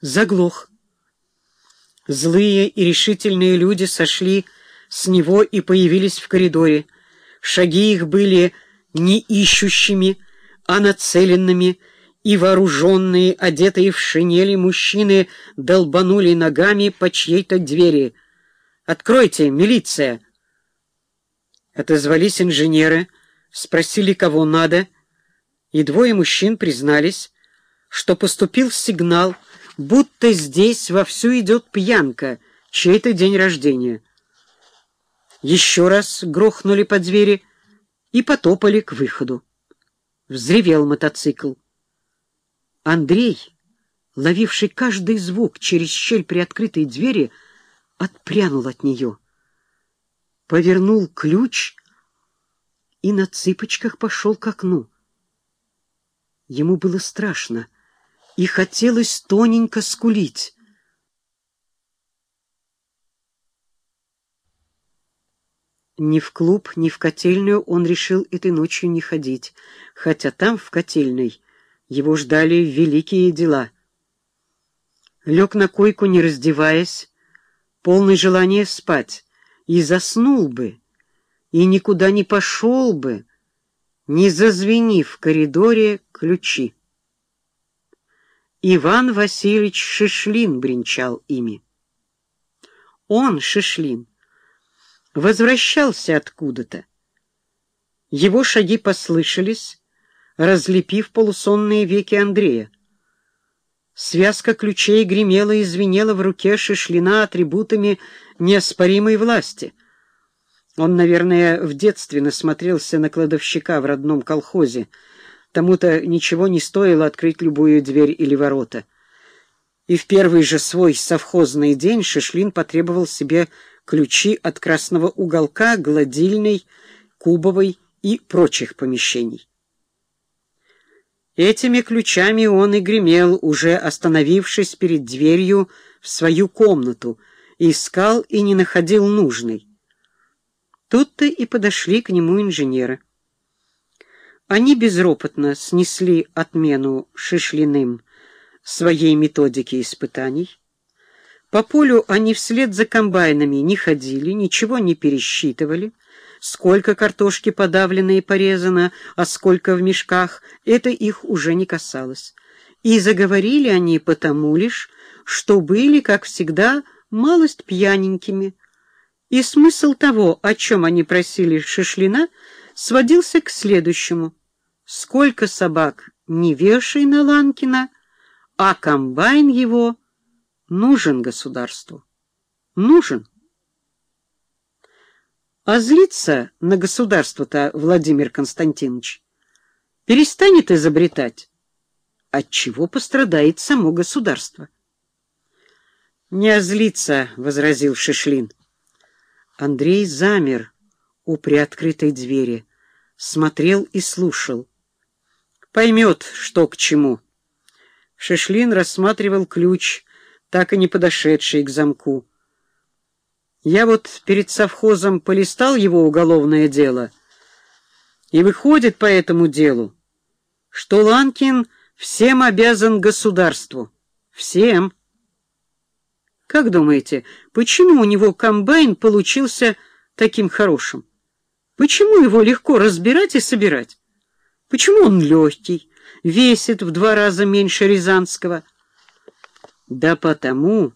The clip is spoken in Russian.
заглох. Злые и решительные люди сошли с него и появились в коридоре. Шаги их были не ищущими, а нацеленными, и вооруженные, одетые в шинели, мужчины долбанули ногами по чьей-то двери. «Откройте, милиция!» Отозвались инженеры, спросили, кого надо, и двое мужчин признались, что поступил сигнал, будто здесь вовсю идет пьянка, чей-то день рождения. Еще раз грохнули по двери и потопали к выходу. Взревел мотоцикл. Андрей, ловивший каждый звук через щель при открытой двери, отпрянул от нее. Повернул ключ и на цыпочках пошел к окну. Ему было страшно и хотелось тоненько скулить. Ни в клуб, ни в котельную он решил этой ночью не ходить, хотя там, в котельной, его ждали великие дела. Лег на койку, не раздеваясь, полный желания спать, и заснул бы, и никуда не пошел бы, не зазвени в коридоре ключи. Иван Васильевич Шишлин бренчал ими. Он, Шишлин, возвращался откуда-то. Его шаги послышались, разлепив полусонные веки Андрея. Связка ключей гремела и звенела в руке Шишлина атрибутами неоспоримой власти. Он, наверное, в детстве насмотрелся на кладовщика в родном колхозе. Тому-то ничего не стоило открыть любую дверь или ворота. И в первый же свой совхозный день Шишлин потребовал себе ключи от красного уголка, гладильной, кубовой и прочих помещений. Этими ключами он и гремел, уже остановившись перед дверью в свою комнату, искал и не находил нужной. Тут-то и подошли к нему инженеры. Они безропотно снесли отмену Шишлиным своей методики испытаний. По полю они вслед за комбайнами не ходили, ничего не пересчитывали, Сколько картошки подавлено и порезано, а сколько в мешках, это их уже не касалось. И заговорили они потому лишь, что были, как всегда, малость пьяненькими. И смысл того, о чем они просили Шишлина, сводился к следующему. Сколько собак не вешай на Ланкина, а комбайн его нужен государству. Нужен. А злиться на государство-то Владимир Константинович перестанет изобретать, от чего пострадает само государство. «Не озлиться», — возразил Шишлин. Андрей замер у приоткрытой двери, смотрел и слушал. Поймет, что к чему. Шишлин рассматривал ключ, так и не подошедший к замку. Я вот перед совхозом полистал его уголовное дело, и выходит по этому делу, что Ланкин всем обязан государству. Всем. Как думаете, почему у него комбайн получился таким хорошим? Почему его легко разбирать и собирать? Почему он легкий, весит в два раза меньше Рязанского? Да потому